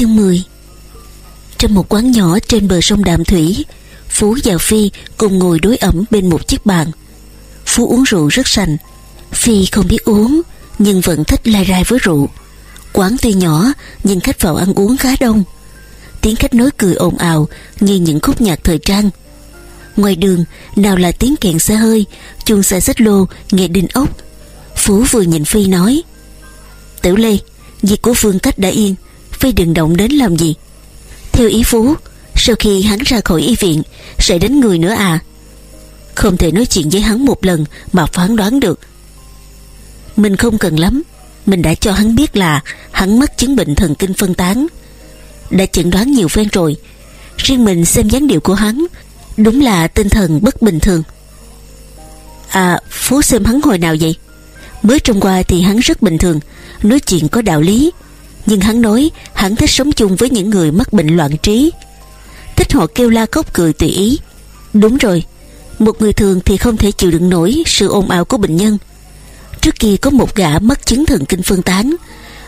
Chương 10 Trong một quán nhỏ trên bờ sông Đạm Thủy, Phú và Phi cùng ngồi đối ẩm bên một chiếc bàn. Phú uống rượu rất sành. Phi không biết uống, Nhưng vẫn thích lai rai với rượu. Quán tuy nhỏ, Nhưng khách vào ăn uống khá đông. Tiếng khách nói cười ồn ào Như những khúc nhạc thời trang. Ngoài đường, nào là tiếng kẹn xe hơi, Chuông xe xích lô, nghe đinh ốc. Phú vừa nhìn Phi nói, Tiểu Lê, Việc của Phương Cách đã yên Phi đừng động đến làm gì. Theo ý Phú, Sau khi hắn ra khỏi y viện, Sẽ đến người nữa à? Không thể nói chuyện với hắn một lần Mà phán đoán được. Mình không cần lắm. Mình đã cho hắn biết là Hắn mắc chứng bệnh thần kinh phân tán. Đã chẩn đoán nhiều phen rồi. Riêng mình xem dáng điệu của hắn, Đúng là tinh thần bất bình thường. À Phú xem hắn hồi nào vậy? Mới trông qua thì hắn rất bình thường, Nói chuyện có đạo lý. Nhưng hắn nói, hắn thích sống chung với những người mắc bệnh loạn trí. Thích họ kêu la khóc cười tùy ý. Đúng rồi, Một người thường thì không thể chịu đựng nổi Sự ồn ào của bệnh nhân. Trước kia có một gã mắc chứng thần kinh phân tán.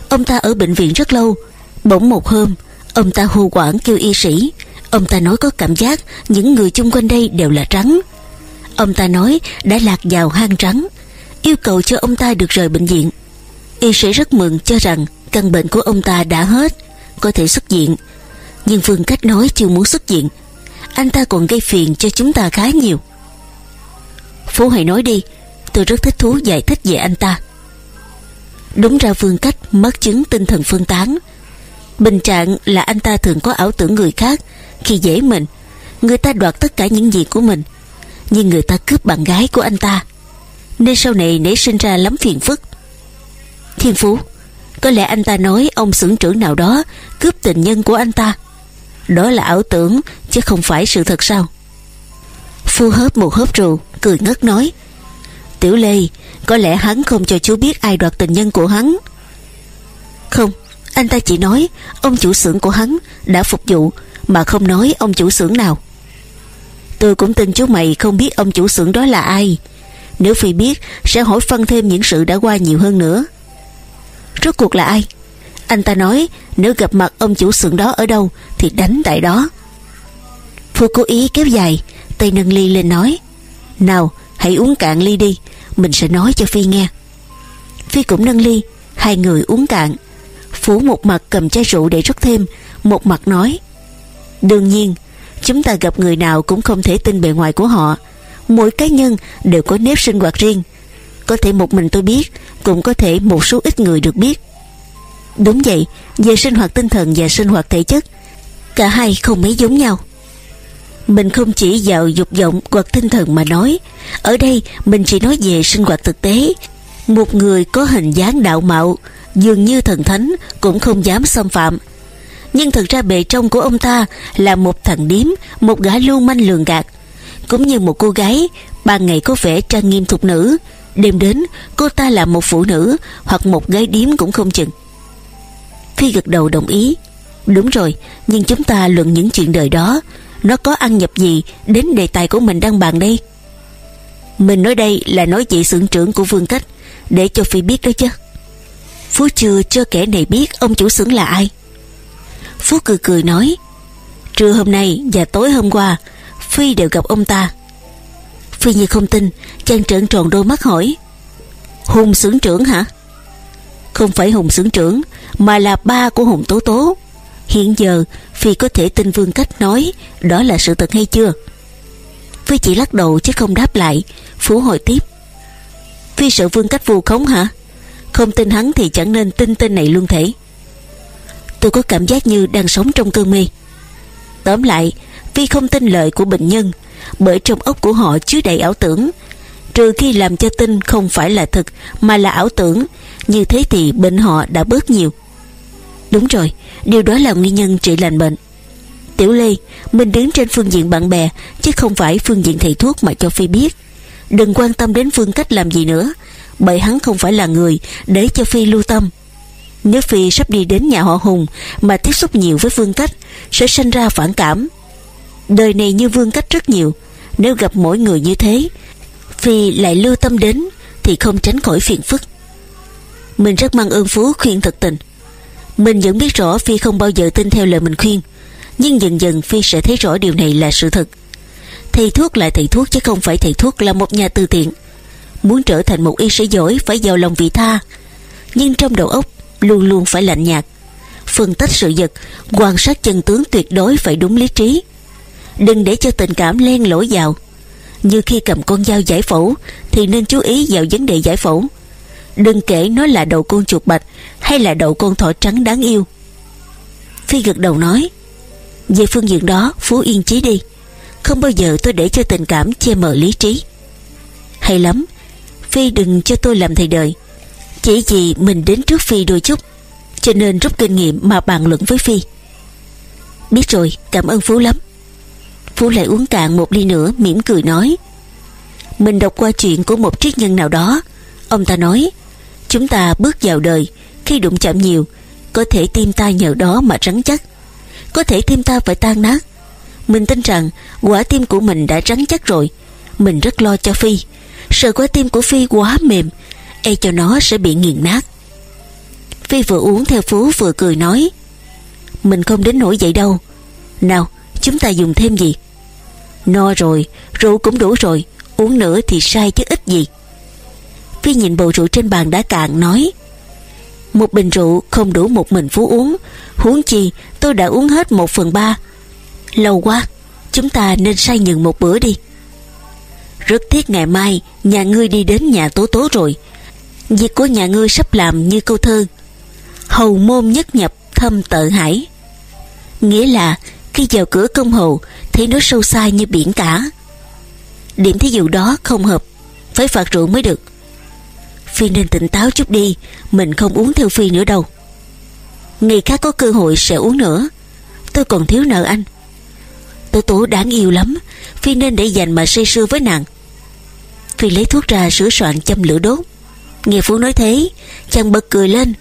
Ông ta ở bệnh viện rất lâu. Bỗng một hôm, Ông ta hô quảng kêu y sĩ. Ông ta nói có cảm giác Những người chung quanh đây đều là trắng. Ông ta nói đã lạc vào hang rắn Yêu cầu cho ông ta được rời bệnh viện. Y sĩ rất mừng cho rằng Căn bệnh của ông ta đã hết, Có thể xuất diện Nhưng Phương Cách nói chưa muốn xuất diện Anh ta còn gây phiền cho chúng ta khá nhiều. Phú hãy nói đi, Tôi rất thích thú giải thích về anh ta. Đúng ra Phương Cách mắc chứng tinh thần phân tán. Bình trạng là anh ta thường có ảo tưởng người khác, Khi dễ mình, Người ta đoạt tất cả những gì của mình. Nhưng người ta cướp bạn gái của anh ta. Nên sau này nảy sinh ra lắm phiền phức. Thiên Phú có lẽ anh ta nói ông xưởng trưởng nào đó Cướp tình nhân của anh ta. Đó là ảo tưởng, Chứ không phải sự thật sao? Phu hớp một hớp rượu, Cười ngất nói, Tiểu Lê, Có lẽ hắn không cho chú biết ai đoạt tình nhân của hắn. Không, Anh ta chỉ nói Ông chủ xưởng của hắn đã phục vụ, Mà không nói ông chủ xưởng nào. Tôi cũng tin chú mày không biết ông chủ xưởng đó là ai. Nếu Phi biết, Sẽ hỏi phân thêm những sự đã qua nhiều hơn nữa. Rốt cuộc là ai? Anh ta nói, nếu gặp mặt ông chủ xưởng đó ở đâu, Thì đánh tại đó. Phu cố ý kéo dài, Tay nâng ly lên nói, Nào, hãy uống cạn ly đi, Mình sẽ nói cho Phi nghe. Phi cũng nâng ly, Hai người uống cạn. Phú một mặt cầm chai rượu để rót thêm, Một mặt nói, Đương nhiên, Chúng ta gặp người nào cũng không thể tin bề ngoài của họ. Mỗi cá nhân đều có nếp sinh hoạt riêng có thể một mình tôi biết, Cũng có thể một số ít người được biết. Đúng vậy, Về sinh hoạt tinh thần và sinh hoạt thể chất, Cả hai không mấy giống nhau. Mình không chỉ vào dục vọng hoặc tinh thần mà nói, Ở đây mình chỉ nói về sinh hoạt thực tế. Một người có hình dáng đạo mạo, Dường như thần thánh, Cũng không dám xâm phạm. Nhưng thực ra bề trong của ông ta Là một thằng điếm, Một gã lưu manh lường gạt. Cũng như một cô gái Ban ngày có vẻ trang nghiêm thục nữ. Đêm đến, cô ta là một phụ nữ Hoặc một gái điếm cũng không chừng. Phi gật đầu đồng ý. Đúng rồi, Nhưng chúng ta luận những chuyện đời đó, Nó có ăn nhập gì Đến đề tài của mình đang bàn đây? Mình nói đây là nói chị xưởng trưởng của Vương Cách, Để cho Phi biết đó chứ. Phú chưa cho kẻ này biết Ông chủ xưởng là ai. Phú cười cười nói, Trưa hôm nay và tối hôm qua, Phi đều gặp ông ta. Phi như không tin, Chàng trợn tròn đôi mắt hỏi. Hùng xưởng trưởng hả? Không phải Hùng xưởng trưởng, Mà là ba của Hùng Tố Tố. Hiện giờ, Phi có thể tin Vương Cách nói Đó là sự thật hay chưa? Phi chỉ lắc đầu chứ không đáp lại, Phú hỏi tiếp. Phi sợ Vương Cách vu khống hả? Không tin hắn thì chẳng nên tin tên này luôn thể. Tôi có cảm giác như đang sống trong cơn mê. Tóm lại, Phi không tin lời của bệnh nhân bởi trong óc của họ chứa đầy ảo tưởng. Trừ khi làm cho tin không phải là thực Mà là ảo tưởng, Như thế thì bệnh họ đã bớt nhiều. Đúng rồi, Điều đó là nguyên nhân trị lành bệnh. Tiểu Lê, Mình đứng trên phương diện bạn bè, Chứ không phải phương diện thầy thuốc mà cho Phi biết. Đừng quan tâm đến phương cách làm gì nữa, Bởi hắn không phải là người Để cho Phi lưu tâm. Nếu Phi sắp đi đến nhà họ Hùng Mà tiếp xúc nhiều với phương cách, Sẽ sinh ra phản cảm. Đời này như vương cách rất nhiều. Nếu gặp mỗi người như thế, Phi lại lưu tâm đến, Thì không tránh khỏi phiền phức. Mình rất mang ơn Phú khuyên thật tình. Mình vẫn biết rõ Phi không bao giờ tin theo lời mình khuyên, Nhưng dần dần Phi sẽ thấy rõ điều này là sự thật. Thầy thuốc là thầy thuốc chứ không phải thầy thuốc là một nhà từ thiện. Muốn trở thành một y sĩ giỏi phải giàu lòng vị tha, Nhưng trong đầu óc luôn luôn phải lạnh nhạt. Phân tích sự vật, Quan sát chân tướng tuyệt đối phải đúng lý trí. Đừng để cho tình cảm len lỗi vào. Như khi cầm con dao giải phẫu, Thì nên chú ý vào vấn đề giải phẫu. Đừng kể nó là đầu con chuột bạch Hay là đầu con thỏ trắng đáng yêu. Phi gật đầu nói, Về phương diện đó, Phú yên chí đi. Không bao giờ tôi để cho tình cảm che mờ lý trí. Hay lắm. Phi đừng cho tôi làm thầy đời. Chỉ vì mình đến trước Phi đôi chút, Cho nên rút kinh nghiệm mà bàn luận với Phi. Biết rồi, cảm ơn Phú lắm. Phú lại uống cạn một ly nữa, mỉm cười nói. Mình đọc qua chuyện của một triết nhân nào đó. Ông ta nói, Chúng ta bước vào đời, Khi đụng chạm nhiều, Có thể tim ta nhờ đó mà rắn chắc. Có thể tim ta phải tan nát. Mình tin rằng quả tim của mình đã rắn chắc rồi. Mình rất lo cho Phi. Sợ quả tim của Phi quá mềm E cho nó sẽ bị nghiền nát. Phi vừa uống theo Phú vừa cười nói, Mình không đến nỗi vậy đâu. Nào, chúng ta dùng thêm gì? No rồi, Rượu cũng đủ rồi, Uống nữa thì sai chứ ít gì. Phi nhìn bầu rượu trên bàn đã cạn, nói, Một bình rượu không đủ một mình Phú uống. Huống chi, tôi đã uống hết một phần ba. Lâu quá, Chúng ta nên say nhường một bữa đi. Rất tiếc ngày mai, Nhà ngươi đi đến nhà tố tố rồi. Việc của nhà ngươi sắp làm như câu thơ. Hầu môn nhất nhập thâm tự hải. Nghĩa là khi vào cửa công hầu Thấy nó sâu xa như biển cả. Điểm thí dụ đó không hợp Phải phạt rượu mới được. Phi nên tỉnh táo chút đi, Mình không uống theo Phi nữa đâu. Ngày khác có cơ hội sẽ uống nữa. Tôi còn thiếu nợ anh. Tố tố đáng yêu lắm, Phi nên để dành mà say sưa với nàng. Phi lấy thuốc ra sửa soạn châm lửa đốt. Nghe Phú nói thế, Chàng bật cười lên.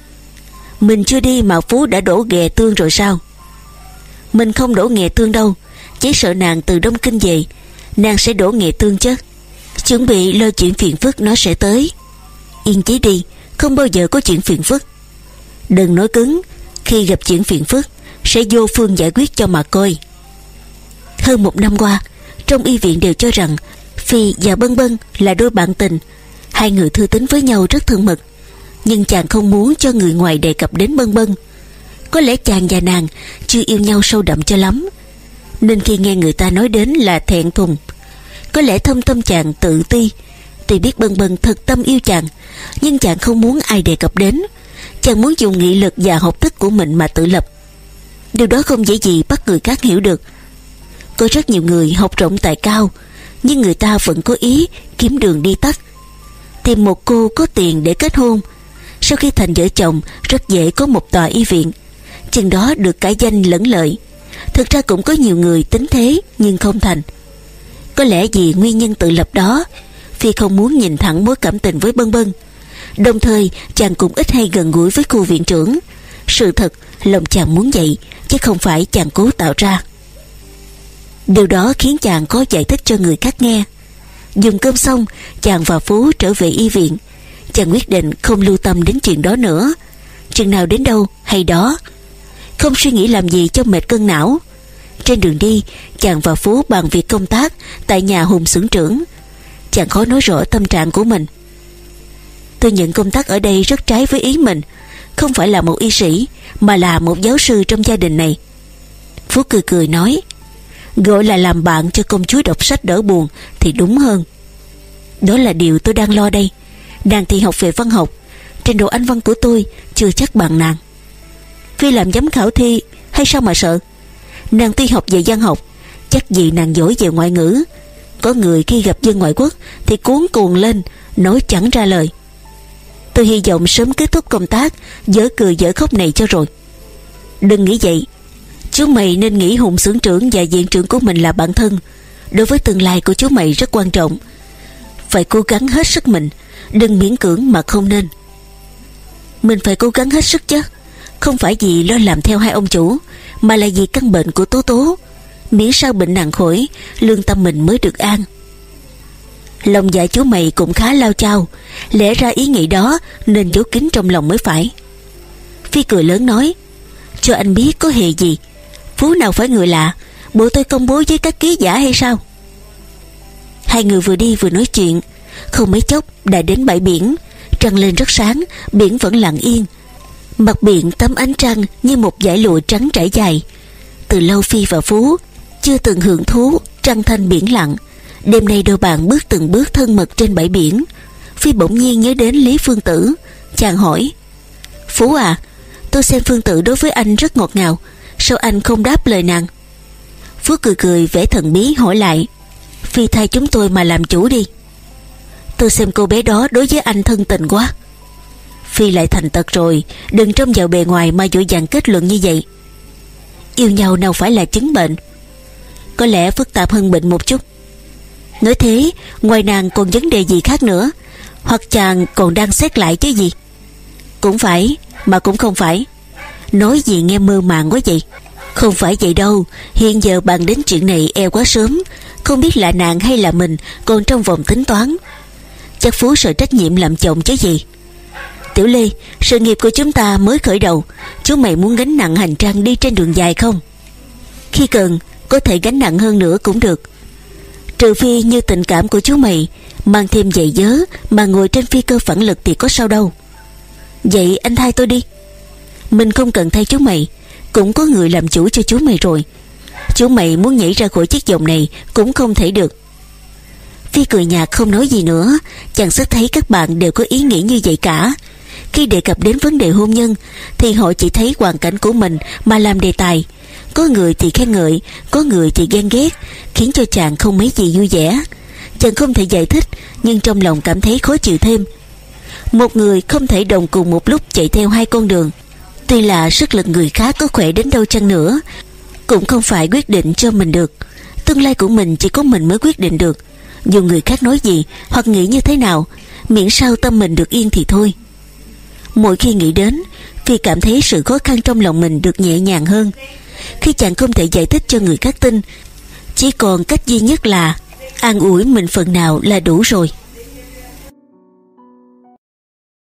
Mình chưa đi mà Phú đã đổ ghè tương rồi sao? Mình không đổ nghề tương đâu. Chỉ sợ nàng từ Đông Kinh về. Nàng sẽ đổ nghề tương chứ. Chuẩn bị lo chuyện phiền phức nó sẽ tới. Yên chí đi, Không bao giờ có chuyện phiền phức. Đừng nói cứng, Khi gặp chuyện phiền phức, Sẽ vô phương giải quyết cho mà coi. Hơn một năm qua, Trong y viện đều cho rằng Phi và Bân Bân là đôi bạn tình. Hai người thư tính với nhau rất thân mật. Nhưng chàng không muốn cho người ngoài đề cập đến Bân Bân. Có lẽ chàng và nàng Chưa yêu nhau sâu đậm cho lắm. Nên khi nghe người ta nói đến là thẹn thùng, Có lẽ thâm tâm chàng tự ti, Tuy biết Bân Bân thật tâm yêu chàng, Nhưng chàng không muốn ai đề cập đến. Chàng muốn dùng nghị lực và học thức của mình mà tự lập. Điều đó không dễ gì bắt người khác hiểu được. Có rất nhiều người học rộng tài cao, Nhưng người ta vẫn có ý kiếm đường đi tắt. Tìm một cô có tiền để kết hôn. Sau khi thành vợ chồng, Rất dễ có một tòa y viện. Chừng đó được cả danh lẫn lợi. Thực ra cũng có nhiều người tính thế, Nhưng không thành. Có lẽ vì nguyên nhân tự lập đó, Phi không muốn nhìn thẳng mối cảm tình với Bân Bân. Đồng thời, chàng cũng ít hay gần gũi với cô viện trưởng. Sự thật, lòng chàng muốn vậy, Chứ không phải chàng cố tạo ra. Điều đó khiến chàng có giải thích cho người khác nghe. Dùng cơm xong, Chàng và Phú trở về y viện. Chàng quyết định không lưu tâm đến chuyện đó nữa. Chừng nào đến đâu, hay đó không suy nghĩ làm gì cho mệt cân não. Trên đường đi, Chàng và Phú bàn việc công tác Tại nhà Hùng xưởng trưởng. Chàng khó nói rõ tâm trạng của mình. Tôi nhận công tác ở đây rất trái với ý mình, Không phải là một y sĩ, Mà là một giáo sư trong gia đình này. Phú cười cười nói, Gọi là làm bạn cho công chúa đọc sách đỡ buồn Thì đúng hơn. Đó là điều tôi đang lo đây. Nàng thì học về văn học. Trình độ anh văn của tôi chưa chắc bằng nàng. Khi làm giám khảo thi, Hay sao mà sợ? Nàng tuy học về văn học, Chắc gì nàng giỏi về ngoại ngữ. Có người khi gặp dân ngoại quốc Thì cuốn cuồng lên, Nói chẳng ra lời. Tôi hy vọng sớm kết thúc công tác, Dở cười dở khóc này cho rồi. Đừng nghĩ vậy. Chú mày nên nghĩ hùng xưởng trưởng và viện trưởng của mình là bạn thân. Đối với tương lai của chú mày rất quan trọng. Phải cố gắng hết sức mình, Đừng miễn cưỡng mà không nên. Mình phải cố gắng hết sức chứ. Không phải vì lo làm theo hai ông chủ, Mà là vì căn bệnh của Tố Tố. Miễn sao bệnh nặng khỏi, Lương tâm mình mới được an. Lòng dạ chú mày cũng khá lao chao Lẽ ra ý nghĩ đó Nên giấu kín trong lòng mới phải. Phi cười lớn nói, Cho anh biết có hề gì. Phú nào phải người lạ, Bộ tôi công bố với các ký giả hay sao? Hai người vừa đi vừa nói chuyện. Không mấy chốc đã đến bãi biển. Trăng lên rất sáng, Biển vẫn lặng yên. Mặt biển tấm ánh trăng như một dải lụa trắng trải dài. Từ lâu Phi và Phú Chưa từng hưởng thú trăng thanh biển lặng. Đêm nay đôi bạn bước từng bước thân mật trên bãi biển. Phi bỗng nhiên nhớ đến Lý Phương Tử. Chàng hỏi, Phú à Tôi xem Phương Tử đối với anh rất ngọt ngào. Sao anh không đáp lời nàng? Phú cười cười vẻ thần bí hỏi lại, Phi thay chúng tôi mà làm chủ đi. Tôi xem cô bé đó đối với anh thân tình quá. Phi lại thành tật rồi. Đừng trông vào bề ngoài mà dội dàng kết luận như vậy. Yêu nhau nào phải là chứng bệnh. Có lẽ phức tạp hơn bệnh một chút. Nói thế, Ngoài nàng còn vấn đề gì khác nữa? Hoặc chàng còn đang xét lại chứ gì? Cũng phải, Mà cũng không phải. Nói gì nghe mơ màng quá vậy? Không phải vậy đâu. Hiện giờ bàn đến chuyện này e quá sớm. Không biết là nàng hay là mình Còn trong vòng tính toán. Chắc Phú sợ trách nhiệm làm chồng chứ gì? Tiểu Lê, Sự nghiệp của chúng ta mới khởi đầu. Chú mày muốn gánh nặng hành trang đi trên đường dài không? Khi cần, Có thể gánh nặng hơn nữa cũng được. Trừ phi như tình cảm của chú mày, Mang thêm giày dớ Mà ngồi trên phi cơ phản lực thì có sao đâu. Vậy anh thay tôi đi. Mình không cần thay chú mày, Cũng có người làm chủ cho chú mày rồi. Chú mày muốn nhảy ra khỏi chiếc vòng này Cũng không thể được. Phi cười nhạt không nói gì nữa, Chàng xét thấy các bạn đều có ý nghĩ như vậy cả. Khi đề cập đến vấn đề hôn nhân, Thì họ chỉ thấy hoàn cảnh của mình Mà làm đề tài. Có người thì khen ngợi, Có người thì ghen ghét, Khiến cho chàng không mấy gì vui vẻ. Chàng không thể giải thích, Nhưng trong lòng cảm thấy khó chịu thêm. Một người không thể đồng cùng một lúc chạy theo hai con đường. Tuy là sức lực người khác có khỏe đến đâu chăng nữa, Cũng không phải quyết định cho mình được. Tương lai của mình chỉ có mình mới quyết định được. Dù người khác nói gì Hoặc nghĩ như thế nào, Miễn sao tâm mình được yên thì thôi. Mỗi khi nghĩ đến Phi cảm thấy sự khó khăn trong lòng mình được nhẹ nhàng hơn. Khi chàng không thể giải thích cho người khác tin, Chỉ còn cách duy nhất là An ủi mình phần nào là đủ rồi.